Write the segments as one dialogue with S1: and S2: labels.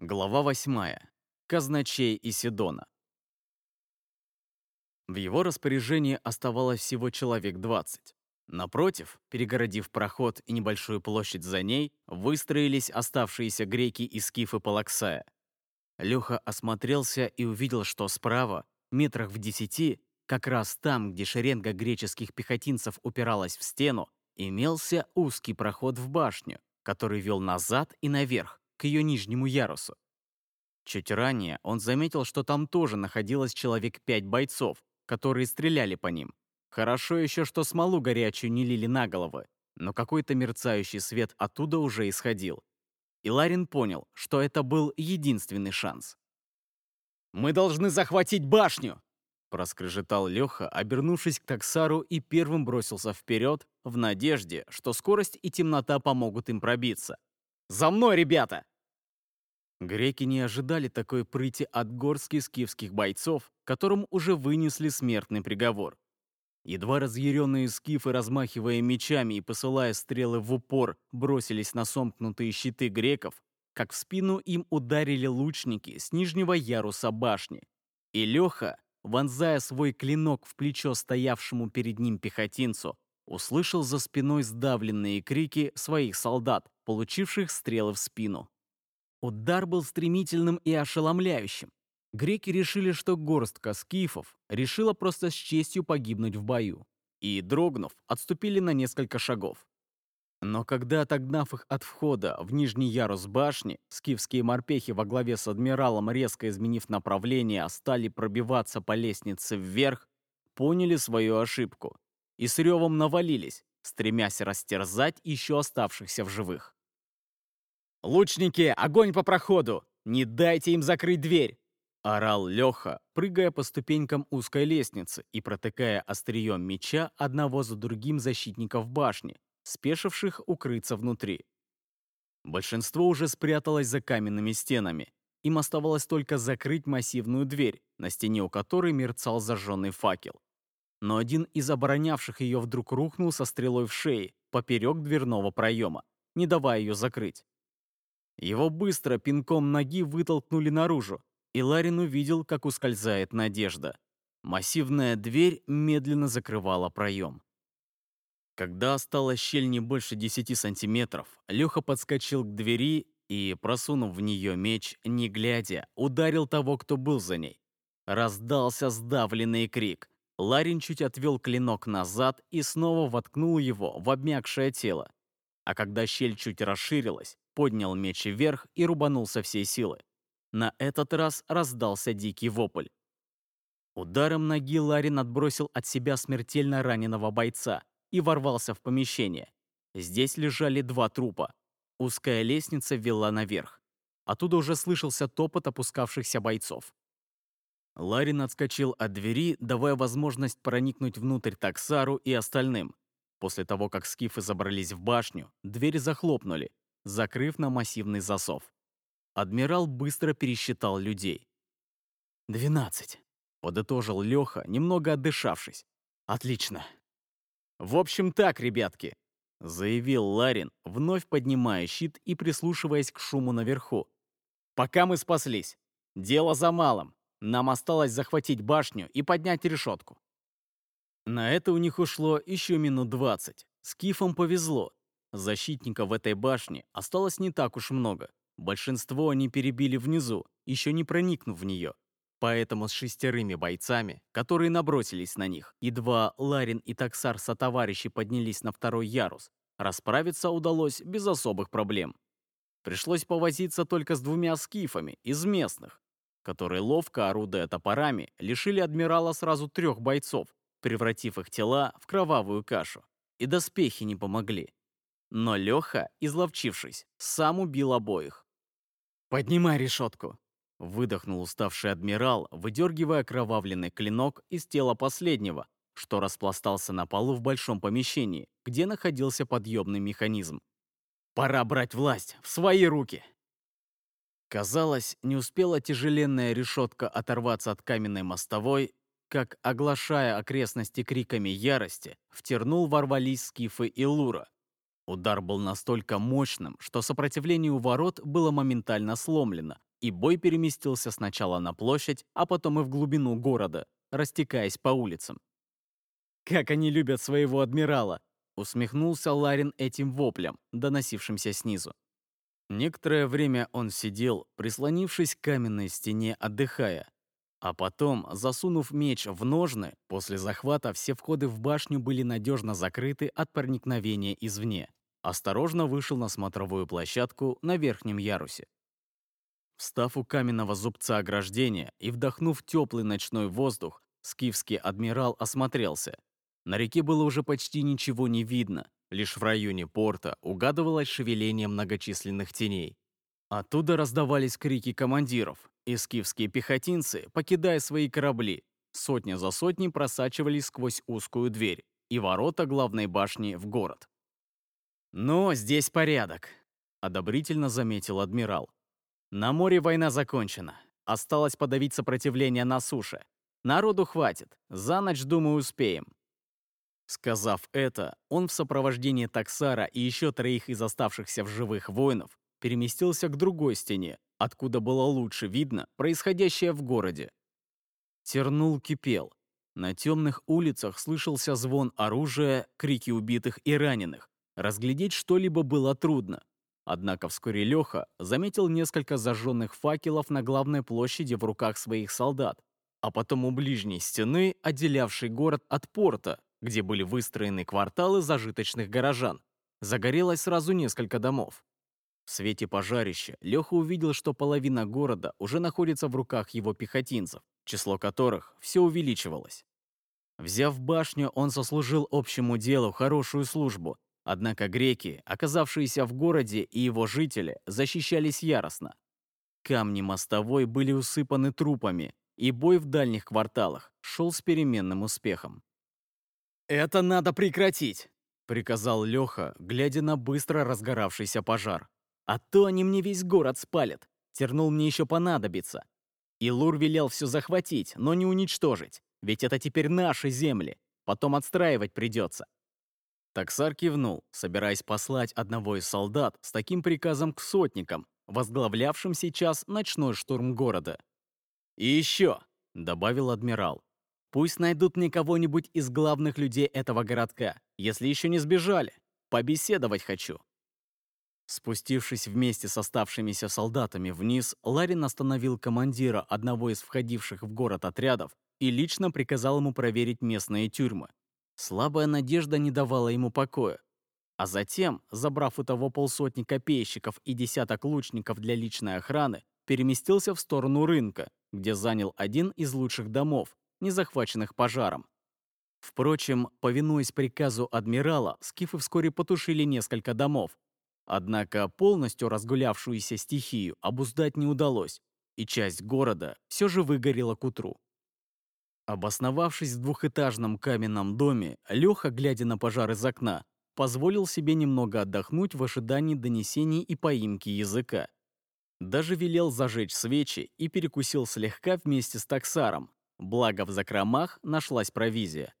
S1: Глава 8. Казначей Исидона. В его распоряжении оставалось всего человек 20. Напротив, перегородив проход и небольшую площадь за ней, выстроились оставшиеся греки и скифы Палаксая. Леха осмотрелся и увидел, что справа, метрах в десяти, как раз там, где шеренга греческих пехотинцев упиралась в стену, имелся узкий проход в башню, который вел назад и наверх, к ее нижнему ярусу. Чуть ранее он заметил, что там тоже находилось человек пять бойцов, которые стреляли по ним. Хорошо еще, что смолу горячую не лили на головы, но какой-то мерцающий свет оттуда уже исходил. И Ларин понял, что это был единственный шанс. «Мы должны захватить башню!» Проскрежетал Леха, обернувшись к Таксару и первым бросился вперед, в надежде, что скорость и темнота помогут им пробиться. «За мной, ребята!» Греки не ожидали такой прыти от горски скифских бойцов, которым уже вынесли смертный приговор. Едва разъяренные скифы, размахивая мечами и посылая стрелы в упор, бросились на сомкнутые щиты греков, как в спину им ударили лучники с нижнего яруса башни. И Леха, вонзая свой клинок в плечо стоявшему перед ним пехотинцу, услышал за спиной сдавленные крики своих солдат, получивших стрелы в спину. Удар был стремительным и ошеломляющим. Греки решили, что горстка скифов решила просто с честью погибнуть в бою. И, дрогнув, отступили на несколько шагов. Но когда, отогнав их от входа в нижний ярус башни, скифские морпехи во главе с адмиралом, резко изменив направление, стали пробиваться по лестнице вверх, поняли свою ошибку и с ревом навалились, стремясь растерзать еще оставшихся в живых. «Лучники, огонь по проходу! Не дайте им закрыть дверь!» Орал Леха, прыгая по ступенькам узкой лестницы и протыкая острием меча одного за другим защитников башни, спешивших укрыться внутри. Большинство уже спряталось за каменными стенами. Им оставалось только закрыть массивную дверь, на стене у которой мерцал зажженный факел. Но один из оборонявших ее вдруг рухнул со стрелой в шее, поперек дверного проема, не давая ее закрыть. Его быстро пинком ноги вытолкнули наружу, и Ларин увидел, как ускользает надежда. Массивная дверь медленно закрывала проем. Когда осталась щель не больше 10 сантиметров, Леха подскочил к двери и, просунув в нее меч, не глядя, ударил того, кто был за ней. Раздался сдавленный крик. Ларин чуть отвел клинок назад и снова воткнул его в обмякшее тело. А когда щель чуть расширилась, поднял меч вверх и рубанул со всей силы. На этот раз раздался дикий вопль. Ударом ноги Ларин отбросил от себя смертельно раненого бойца и ворвался в помещение. Здесь лежали два трупа. Узкая лестница вела наверх. Оттуда уже слышался топот опускавшихся бойцов. Ларин отскочил от двери, давая возможность проникнуть внутрь таксару и остальным. После того, как скифы забрались в башню, двери захлопнули, закрыв на массивный засов. Адмирал быстро пересчитал людей. «Двенадцать», — подытожил Леха, немного отдышавшись. «Отлично». «В общем так, ребятки», — заявил Ларин, вновь поднимая щит и прислушиваясь к шуму наверху. «Пока мы спаслись. Дело за малым. Нам осталось захватить башню и поднять решетку». На это у них ушло еще минут двадцать. Скифам повезло. Защитников в этой башне осталось не так уж много. Большинство они перебили внизу, еще не проникнув в нее. Поэтому с шестерыми бойцами, которые набросились на них, едва Ларин и Таксар сотоварищи поднялись на второй ярус, расправиться удалось без особых проблем. Пришлось повозиться только с двумя скифами из местных, которые, ловко орудуя топорами, лишили адмирала сразу трех бойцов, превратив их тела в кровавую кашу. И доспехи не помогли. Но Леха, изловчившись, сам убил обоих. «Поднимай решетку!» — выдохнул уставший адмирал, выдергивая кровавленный клинок из тела последнего, что распластался на полу в большом помещении, где находился подъемный механизм. «Пора брать власть в свои руки!» Казалось, не успела тяжеленная решетка оторваться от каменной мостовой, как, оглашая окрестности криками ярости, в тернул ворвались скифы и лура. Удар был настолько мощным, что сопротивление у ворот было моментально сломлено, и бой переместился сначала на площадь, а потом и в глубину города, растекаясь по улицам. «Как они любят своего адмирала!» усмехнулся Ларин этим воплем, доносившимся снизу. Некоторое время он сидел, прислонившись к каменной стене, отдыхая. А потом, засунув меч в ножны, после захвата все входы в башню были надежно закрыты от проникновения извне. Осторожно вышел на смотровую площадку на верхнем ярусе. Встав у каменного зубца ограждения и вдохнув теплый ночной воздух, скифский адмирал осмотрелся. На реке было уже почти ничего не видно, лишь в районе порта угадывалось шевеление многочисленных теней. Оттуда раздавались крики командиров, и скифские пехотинцы, покидая свои корабли, сотня за сотней просачивались сквозь узкую дверь и ворота главной башни в город. «Но здесь порядок», — одобрительно заметил адмирал. «На море война закончена. Осталось подавить сопротивление на суше. Народу хватит. За ночь, думаю, успеем». Сказав это, он в сопровождении таксара и еще троих из оставшихся в живых воинов переместился к другой стене, откуда было лучше видно происходящее в городе. Тернул кипел. На темных улицах слышался звон оружия, крики убитых и раненых. Разглядеть что-либо было трудно. Однако вскоре Леха заметил несколько зажженных факелов на главной площади в руках своих солдат, а потом у ближней стены, отделявшей город от порта, где были выстроены кварталы зажиточных горожан, загорелось сразу несколько домов. В свете пожарища Леха увидел, что половина города уже находится в руках его пехотинцев, число которых все увеличивалось. Взяв башню, он сослужил общему делу хорошую службу, однако греки, оказавшиеся в городе и его жители, защищались яростно. Камни мостовой были усыпаны трупами, и бой в дальних кварталах шел с переменным успехом. «Это надо прекратить!» — приказал Леха, глядя на быстро разгоравшийся пожар. А то они мне весь город спалят. Тернул мне еще понадобится. И Лур велел все захватить, но не уничтожить. Ведь это теперь наши земли. Потом отстраивать придется. Таксар кивнул, собираясь послать одного из солдат с таким приказом к сотникам, возглавлявшим сейчас ночной штурм города. «И еще», — добавил адмирал, «пусть найдут мне кого-нибудь из главных людей этого городка, если еще не сбежали. Побеседовать хочу». Спустившись вместе с оставшимися солдатами вниз, Ларин остановил командира одного из входивших в город отрядов и лично приказал ему проверить местные тюрьмы. Слабая надежда не давала ему покоя. А затем, забрав у того полсотни копейщиков и десяток лучников для личной охраны, переместился в сторону рынка, где занял один из лучших домов, не захваченных пожаром. Впрочем, повинуясь приказу адмирала, скифы вскоре потушили несколько домов, Однако полностью разгулявшуюся стихию обуздать не удалось, и часть города все же выгорела к утру. Обосновавшись в двухэтажном каменном доме, Леха, глядя на пожар из окна, позволил себе немного отдохнуть в ожидании донесений и поимки языка. Даже велел зажечь свечи и перекусил слегка вместе с таксаром, благо в закромах нашлась провизия.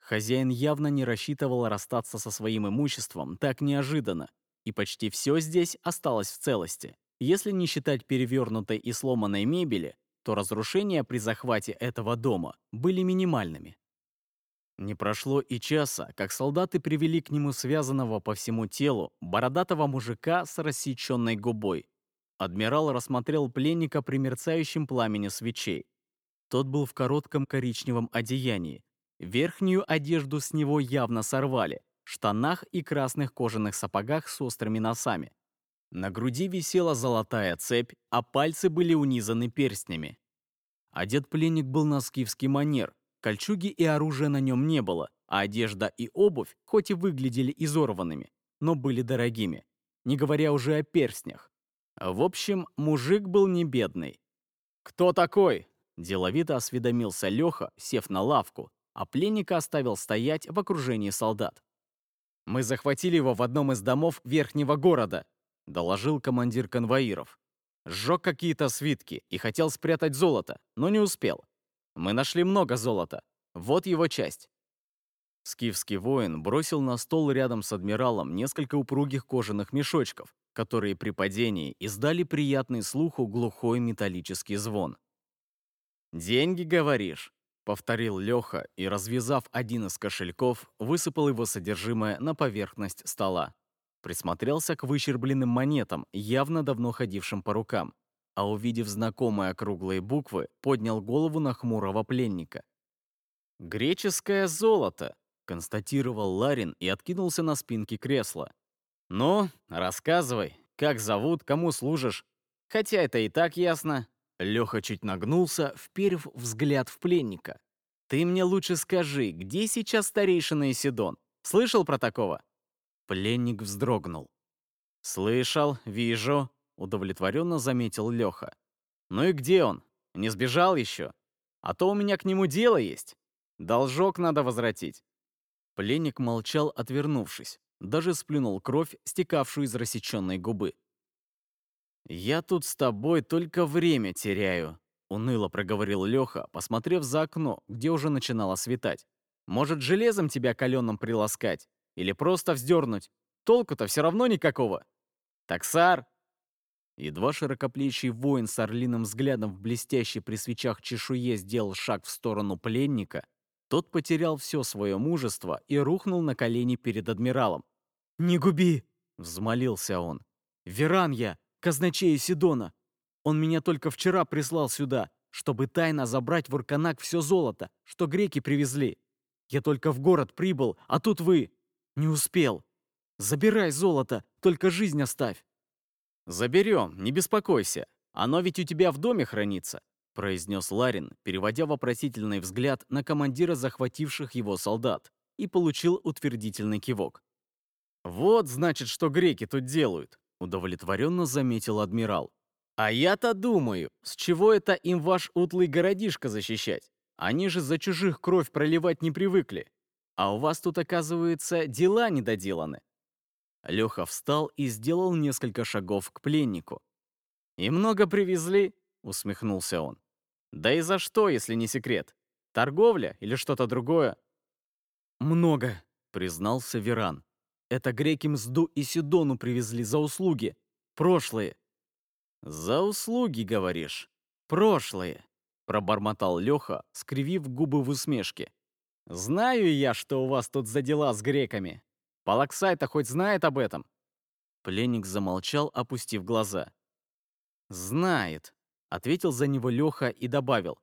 S1: Хозяин явно не рассчитывал расстаться со своим имуществом так неожиданно и почти все здесь осталось в целости. Если не считать перевернутой и сломанной мебели, то разрушения при захвате этого дома были минимальными. Не прошло и часа, как солдаты привели к нему связанного по всему телу бородатого мужика с рассеченной губой. Адмирал рассмотрел пленника при мерцающем пламени свечей. Тот был в коротком коричневом одеянии. Верхнюю одежду с него явно сорвали, штанах и красных кожаных сапогах с острыми носами. На груди висела золотая цепь, а пальцы были унизаны перстнями. Одет пленник был на скифский манер, кольчуги и оружия на нем не было, а одежда и обувь, хоть и выглядели изорванными, но были дорогими, не говоря уже о перстнях. В общем, мужик был не бедный. «Кто такой?» – деловито осведомился Леха, сев на лавку, а пленника оставил стоять в окружении солдат. «Мы захватили его в одном из домов верхнего города», — доложил командир конвоиров. Сжег какие-то свитки и хотел спрятать золото, но не успел. Мы нашли много золота. Вот его часть. Скифский воин бросил на стол рядом с адмиралом несколько упругих кожаных мешочков которые при падении издали приятный слуху глухой металлический звон. «Деньги, говоришь?» — повторил Леха и, развязав один из кошельков, высыпал его содержимое на поверхность стола. Присмотрелся к выщербленным монетам, явно давно ходившим по рукам, а увидев знакомые округлые буквы, поднял голову на хмурого пленника. «Греческое золото», — констатировал Ларин и откинулся на спинке кресла. «Ну, рассказывай, как зовут, кому служишь? Хотя это и так ясно». Леха чуть нагнулся, вперев взгляд в пленника. «Ты мне лучше скажи, где сейчас старейшина Исидон? Слышал про такого?» Пленник вздрогнул. «Слышал, вижу», — удовлетворенно заметил Леха. «Ну и где он? Не сбежал еще? А то у меня к нему дело есть. Должок надо возвратить». Пленник молчал, отвернувшись. Даже сплюнул кровь, стекавшую из рассеченной губы. «Я тут с тобой только время теряю», — уныло проговорил Леха, посмотрев за окно, где уже начинало светать. «Может, железом тебя каленым приласкать? Или просто вздернуть? Толку-то все равно никакого. Таксар!» Едва широкоплечий воин с орлиным взглядом в блестящей при свечах чешуе сделал шаг в сторону пленника, тот потерял все свое мужество и рухнул на колени перед адмиралом. «Не губи!» — взмолился он. «Веран я, казначей Сидона. Он меня только вчера прислал сюда, чтобы тайно забрать в Урканак все золото, что греки привезли. Я только в город прибыл, а тут вы. Не успел. Забирай золото, только жизнь оставь». «Заберем, не беспокойся. Оно ведь у тебя в доме хранится произнес Ларин, переводя вопросительный взгляд на командира захвативших его солдат, и получил утвердительный кивок. «Вот, значит, что греки тут делают», — удовлетворенно заметил адмирал. «А я-то думаю, с чего это им ваш утлый городишко защищать? Они же за чужих кровь проливать не привыкли. А у вас тут, оказывается, дела недоделаны». Леха встал и сделал несколько шагов к пленнику. «И много привезли?» — усмехнулся он. Да и за что, если не секрет? Торговля или что-то другое? Много, признался Веран. Это греки Мзду и Сидону привезли за услуги. Прошлые. За услуги, говоришь? Прошлые, пробормотал Леха, скривив губы в усмешке. Знаю я, что у вас тут за дела с греками. Палаксай-то хоть знает об этом? Пленник замолчал, опустив глаза. «Знает», Ответил за него Леха и добавил.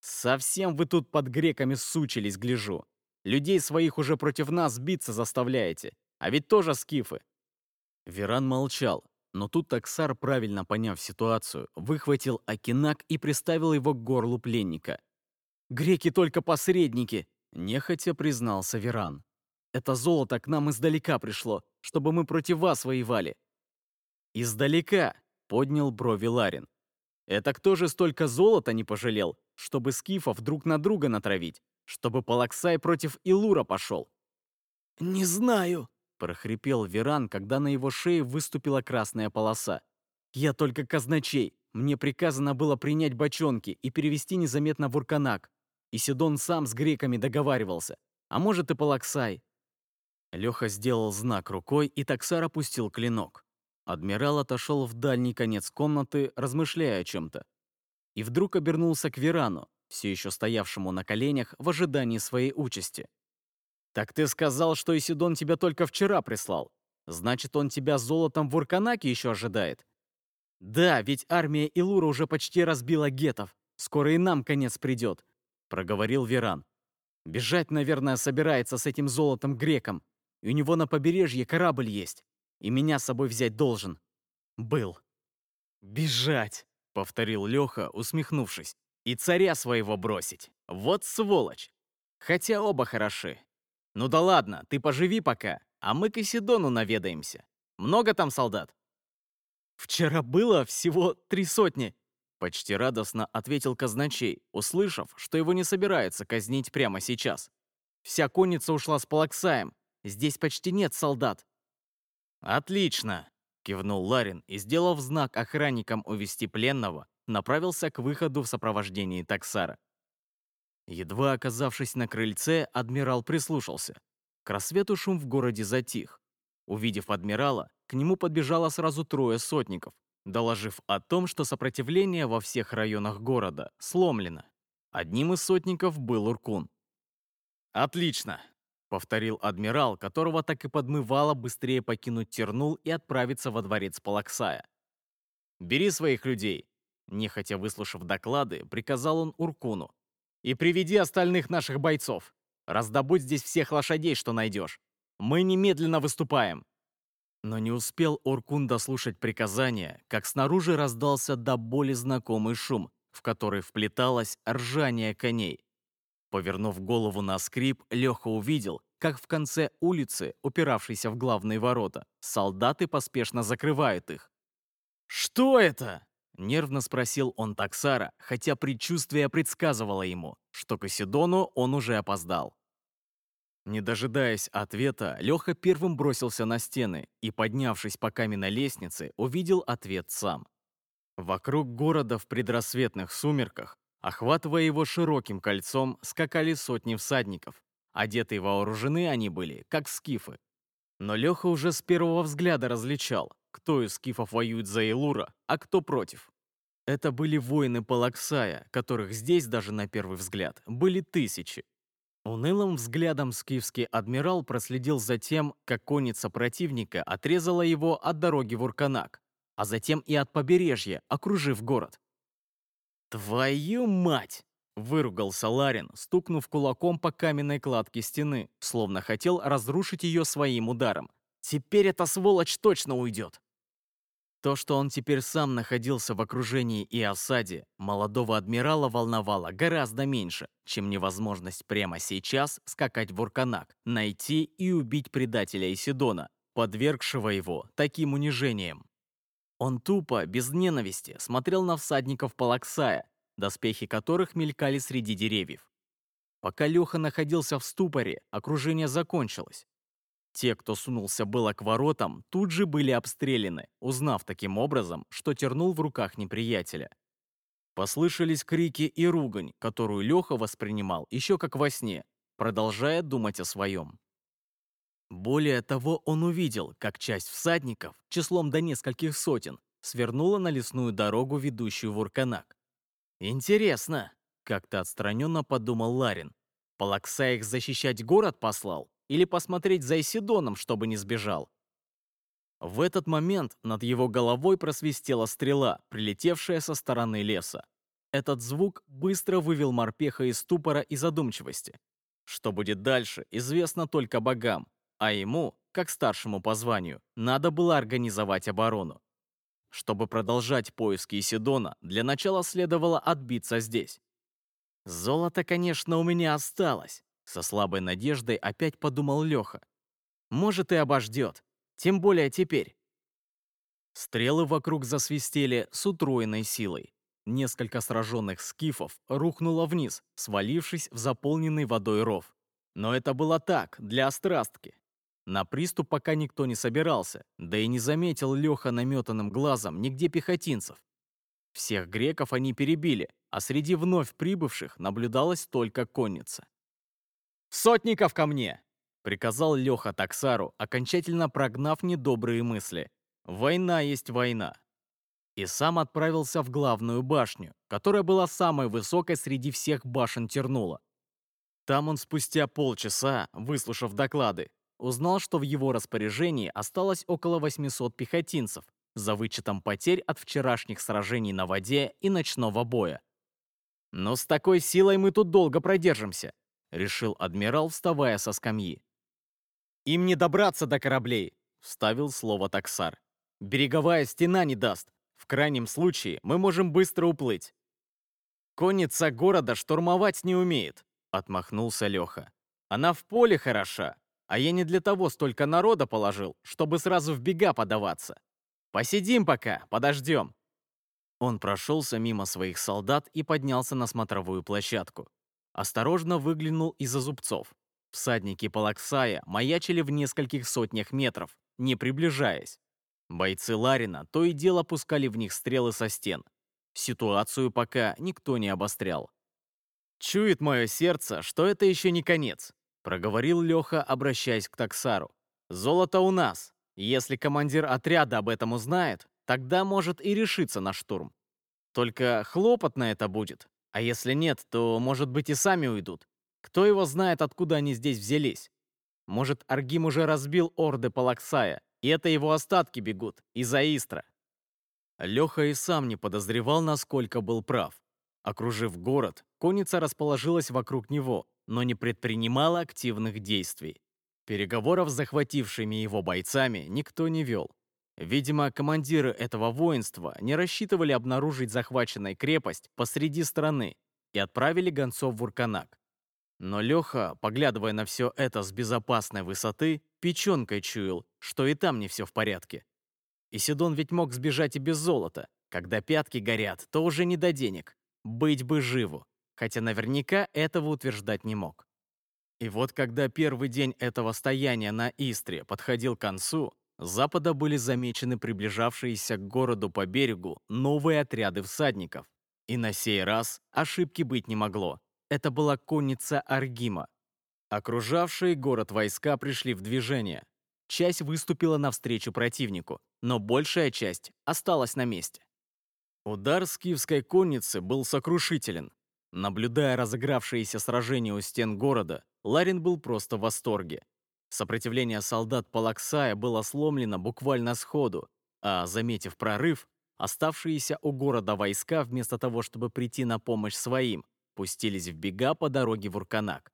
S1: «Совсем вы тут под греками сучились, гляжу. Людей своих уже против нас биться заставляете. А ведь тоже скифы». Веран молчал, но тут таксар, правильно поняв ситуацию, выхватил окинак и приставил его к горлу пленника. «Греки только посредники!» — нехотя признался Веран. «Это золото к нам издалека пришло, чтобы мы против вас воевали». «Издалека!» — поднял брови Ларин. Это кто же столько золота не пожалел, чтобы скифов друг на друга натравить, чтобы Палаксай против Илура пошел? «Не знаю», — прохрипел Веран, когда на его шее выступила красная полоса. «Я только казначей. Мне приказано было принять бочонки и перевести незаметно в Урканак. И Сидон сам с греками договаривался. А может и Палаксай». Леха сделал знак рукой, и Таксар опустил клинок. Адмирал отошел в дальний конец комнаты, размышляя о чем-то. И вдруг обернулся к Верану, все еще стоявшему на коленях в ожидании своей участи. «Так ты сказал, что Исидон тебя только вчера прислал. Значит, он тебя золотом в Урканаке еще ожидает?» «Да, ведь армия Илура уже почти разбила гетов. Скоро и нам конец придет», — проговорил Веран. «Бежать, наверное, собирается с этим золотом греком. И у него на побережье корабль есть и меня с собой взять должен. Был. «Бежать!» — повторил Леха, усмехнувшись. «И царя своего бросить. Вот сволочь! Хотя оба хороши. Ну да ладно, ты поживи пока, а мы к Исидону наведаемся. Много там солдат?» «Вчера было всего три сотни», — почти радостно ответил казначей, услышав, что его не собираются казнить прямо сейчас. «Вся конница ушла с Палаксаем. Здесь почти нет солдат. «Отлично!» — кивнул Ларин и, сделав знак охранникам увести пленного, направился к выходу в сопровождении таксара. Едва оказавшись на крыльце, адмирал прислушался. К рассвету шум в городе затих. Увидев адмирала, к нему подбежало сразу трое сотников, доложив о том, что сопротивление во всех районах города сломлено. Одним из сотников был Уркун. «Отлично!» — повторил адмирал, которого так и подмывало быстрее покинуть Тернул и отправиться во дворец Палаксая. «Бери своих людей!» Нехотя выслушав доклады, приказал он Уркуну. «И приведи остальных наших бойцов. Раздобудь здесь всех лошадей, что найдешь. Мы немедленно выступаем!» Но не успел Оркун дослушать приказания, как снаружи раздался до боли знакомый шум, в который вплеталось ржание коней. Повернув голову на скрип, Леха увидел, как в конце улицы, упиравшейся в главные ворота, солдаты поспешно закрывают их. «Что это?» — нервно спросил он таксара, хотя предчувствие предсказывало ему, что к Исидону он уже опоздал. Не дожидаясь ответа, Леха первым бросился на стены и, поднявшись по каменной лестнице, увидел ответ сам. Вокруг города в предрассветных сумерках, охватывая его широким кольцом, скакали сотни всадников. Одетые вооружены они были, как скифы. Но Леха уже с первого взгляда различал, кто из скифов воюет за Элура, а кто против. Это были воины Палаксая, которых здесь даже на первый взгляд были тысячи. Унылым взглядом скифский адмирал проследил за тем, как конница противника отрезала его от дороги в Урканак, а затем и от побережья, окружив город. «Твою мать!» — выругался Ларин, стукнув кулаком по каменной кладке стены, словно хотел разрушить ее своим ударом. «Теперь эта сволочь точно уйдет!» То, что он теперь сам находился в окружении и осаде, молодого адмирала волновало гораздо меньше, чем невозможность прямо сейчас скакать в Урканак, найти и убить предателя Исидона, подвергшего его таким унижениям. Он тупо, без ненависти, смотрел на всадников Палаксая, доспехи которых мелькали среди деревьев. Пока Леха находился в ступоре, окружение закончилось. Те, кто сунулся было к воротам, тут же были обстреляны, узнав таким образом, что тернул в руках неприятеля. Послышались крики и ругань, которую Леха воспринимал еще как во сне, продолжая думать о своем. Более того, он увидел, как часть всадников, числом до нескольких сотен, свернула на лесную дорогу, ведущую в Урканак. «Интересно», — как-то отстраненно подумал Ларин. «Палакса их защищать город послал? Или посмотреть за Исидоном, чтобы не сбежал?» В этот момент над его головой просвистела стрела, прилетевшая со стороны леса. Этот звук быстро вывел морпеха из ступора и задумчивости. Что будет дальше, известно только богам, а ему, как старшему по званию, надо было организовать оборону. Чтобы продолжать поиски Исидона, для начала следовало отбиться здесь. Золото, конечно, у меня осталось, со слабой надеждой опять подумал Леха. Может и обождет, тем более теперь. Стрелы вокруг засвистели с утроенной силой. Несколько сраженных скифов рухнуло вниз, свалившись в заполненный водой ров. Но это было так, для острастки. На приступ пока никто не собирался, да и не заметил Леха наметанным глазом нигде пехотинцев. Всех греков они перебили, а среди вновь прибывших наблюдалась только конница. «Сотников ко мне!» — приказал Леха Таксару, окончательно прогнав недобрые мысли. «Война есть война». И сам отправился в главную башню, которая была самой высокой среди всех башен Тернула. Там он спустя полчаса, выслушав доклады, узнал, что в его распоряжении осталось около 800 пехотинцев, за вычетом потерь от вчерашних сражений на воде и ночного боя. «Но с такой силой мы тут долго продержимся», — решил адмирал, вставая со скамьи. «Им не добраться до кораблей», — вставил слово таксар. «Береговая стена не даст. В крайнем случае мы можем быстро уплыть». «Конница города штурмовать не умеет», — отмахнулся Леха. «Она в поле хороша, а я не для того столько народа положил, чтобы сразу в бега подаваться. Посидим пока, подождем». Он прошелся мимо своих солдат и поднялся на смотровую площадку. Осторожно выглянул из-за зубцов. Всадники Палаксая маячили в нескольких сотнях метров, не приближаясь. Бойцы Ларина то и дело пускали в них стрелы со стен. Ситуацию пока никто не обострял. Чует мое сердце, что это еще не конец. Проговорил Леха, обращаясь к таксару. «Золото у нас. Если командир отряда об этом узнает, тогда может и решиться на штурм. Только хлопотно это будет. А если нет, то, может быть, и сами уйдут. Кто его знает, откуда они здесь взялись? Может, Аргим уже разбил орды Палаксая, и это его остатки бегут из-за Истра. Леха и сам не подозревал, насколько был прав. Окружив город, конница расположилась вокруг него, но не предпринимала активных действий. Переговоров с захватившими его бойцами никто не вел. Видимо, командиры этого воинства не рассчитывали обнаружить захваченную крепость посреди страны и отправили гонцов в Урканак. Но Леха, поглядывая на все это с безопасной высоты, печенкой чуял, что и там не все в порядке. Исидон ведь мог сбежать и без золота. Когда пятки горят, то уже не до денег. Быть бы живу. Хотя наверняка этого утверждать не мог. И вот когда первый день этого стояния на Истре подходил к концу, с запада были замечены приближавшиеся к городу по берегу новые отряды всадников. И на сей раз ошибки быть не могло. Это была конница Аргима. Окружавшие город войска пришли в движение. Часть выступила навстречу противнику, но большая часть осталась на месте. Удар скифской конницы был сокрушителен. Наблюдая разыгравшееся сражение у стен города, Ларин был просто в восторге. Сопротивление солдат Палаксая было сломлено буквально сходу, а, заметив прорыв, оставшиеся у города войска, вместо того, чтобы прийти на помощь своим, пустились в бега по дороге в Урканак.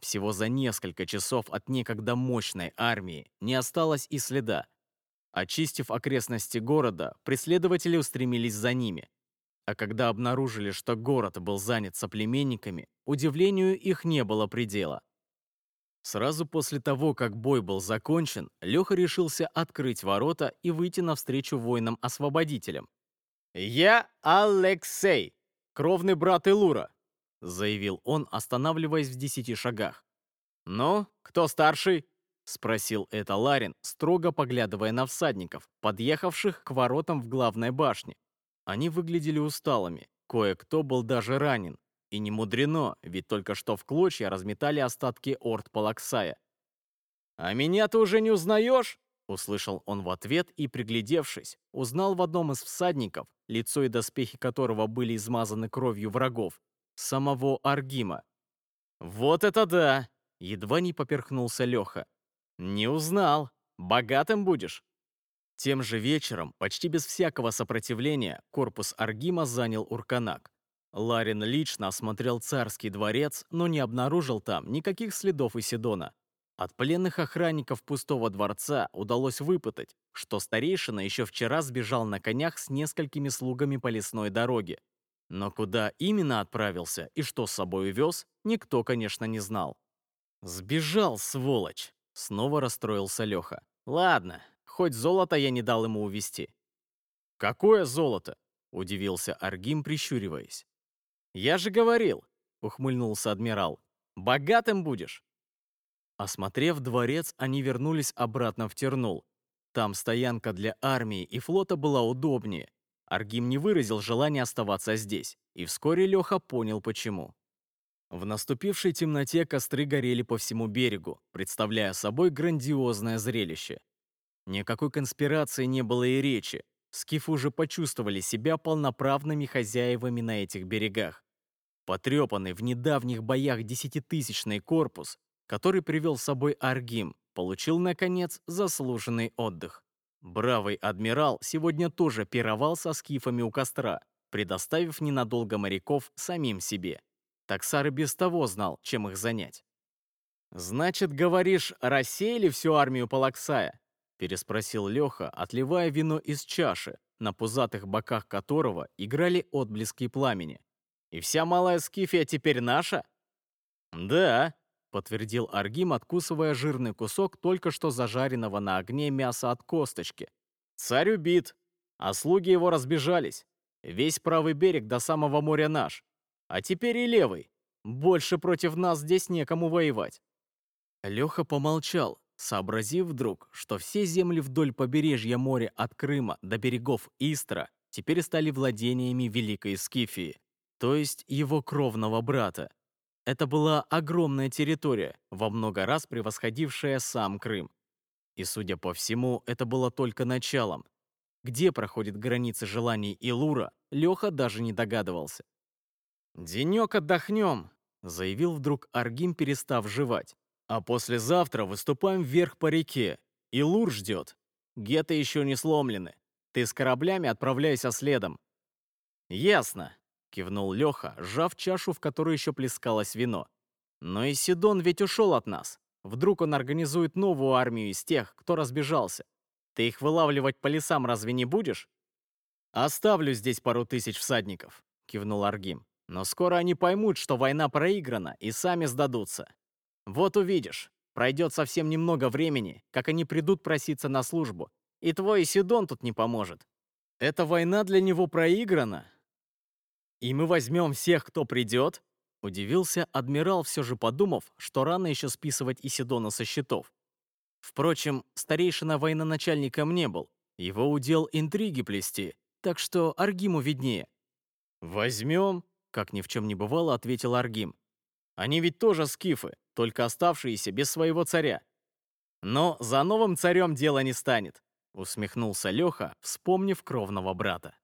S1: Всего за несколько часов от некогда мощной армии не осталось и следа. Очистив окрестности города, преследователи устремились за ними. А когда обнаружили, что город был занят соплеменниками, удивлению их не было предела. Сразу после того, как бой был закончен, Леха решился открыть ворота и выйти навстречу воинам-освободителям. «Я Алексей, кровный брат Илура заявил он, останавливаясь в десяти шагах. «Ну, кто старший?» — спросил это Ларин, строго поглядывая на всадников, подъехавших к воротам в главной башне. Они выглядели усталыми, кое-кто был даже ранен. И не мудрено, ведь только что в клочья разметали остатки орд Палаксая. «А меня ты уже не узнаешь?» Услышал он в ответ и, приглядевшись, узнал в одном из всадников, лицо и доспехи которого были измазаны кровью врагов, самого Аргима. «Вот это да!» — едва не поперхнулся Леха. «Не узнал. Богатым будешь?» Тем же вечером, почти без всякого сопротивления, корпус Аргима занял Урканак. Ларин лично осмотрел царский дворец, но не обнаружил там никаких следов Исидона. От пленных охранников пустого дворца удалось выпытать, что старейшина еще вчера сбежал на конях с несколькими слугами по лесной дороге, но куда именно отправился и что с собой увез, никто, конечно, не знал. «Сбежал, сволочь!» — снова расстроился Леха. «Ладно, хоть золото я не дал ему увезти». «Какое золото?» — удивился Аргим, прищуриваясь. «Я же говорил!» — ухмыльнулся адмирал. «Богатым будешь!» Осмотрев дворец, они вернулись обратно в Тернул. Там стоянка для армии и флота была удобнее, Аргим не выразил желания оставаться здесь, и вскоре Леха понял, почему. В наступившей темноте костры горели по всему берегу, представляя собой грандиозное зрелище. Никакой конспирации не было и речи. Скифы уже почувствовали себя полноправными хозяевами на этих берегах. Потрепанный в недавних боях десятитысячный корпус, который привел с собой Аргим, получил, наконец, заслуженный отдых. Бравый адмирал сегодня тоже пировал со скифами у костра, предоставив ненадолго моряков самим себе. Таксар и без того знал, чем их занять. «Значит, говоришь, рассеяли всю армию Палаксая?» переспросил Леха, отливая вино из чаши, на пузатых боках которого играли отблески пламени. «И вся малая Скифия теперь наша?» «Да», подтвердил Аргим, откусывая жирный кусок только что зажаренного на огне мяса от косточки. «Царь убит, а слуги его разбежались. Весь правый берег до самого моря наш. А теперь и левый. Больше против нас здесь некому воевать». Леха помолчал, сообразив вдруг, что все земли вдоль побережья моря от Крыма до берегов Истра теперь стали владениями Великой Скифии, то есть его кровного брата. Это была огромная территория, во много раз превосходившая сам Крым. И, судя по всему, это было только началом. Где проходит граница желаний Илура, Леха даже не догадывался. «Денек отдохнем», — заявил вдруг Аргим, перестав жевать. «А послезавтра выступаем вверх по реке. Илур ждет. Геты еще не сломлены. Ты с кораблями отправляйся следом». «Ясно», — кивнул Леха, сжав чашу, в которой еще плескалось вино. «Но и Сидон ведь ушел от нас. Вдруг он организует новую армию из тех, кто разбежался. Ты их вылавливать по лесам разве не будешь?» «Оставлю здесь пару тысяч всадников», — кивнул Аргим. «Но скоро они поймут, что война проиграна, и сами сдадутся. Вот увидишь, пройдет совсем немного времени, как они придут проситься на службу, и твой Сидон тут не поможет. Эта война для него проиграна. И мы возьмем всех, кто придет?» Удивился адмирал, все же подумав, что рано еще списывать Исидона со счетов. Впрочем, старейшина военачальником не был. Его удел интриги плести, так что Аргиму виднее. «Возьмем», — как ни в чем не бывало, ответил Аргим. «Они ведь тоже скифы, только оставшиеся без своего царя». «Но за новым царем дело не станет», — усмехнулся Леха, вспомнив кровного брата.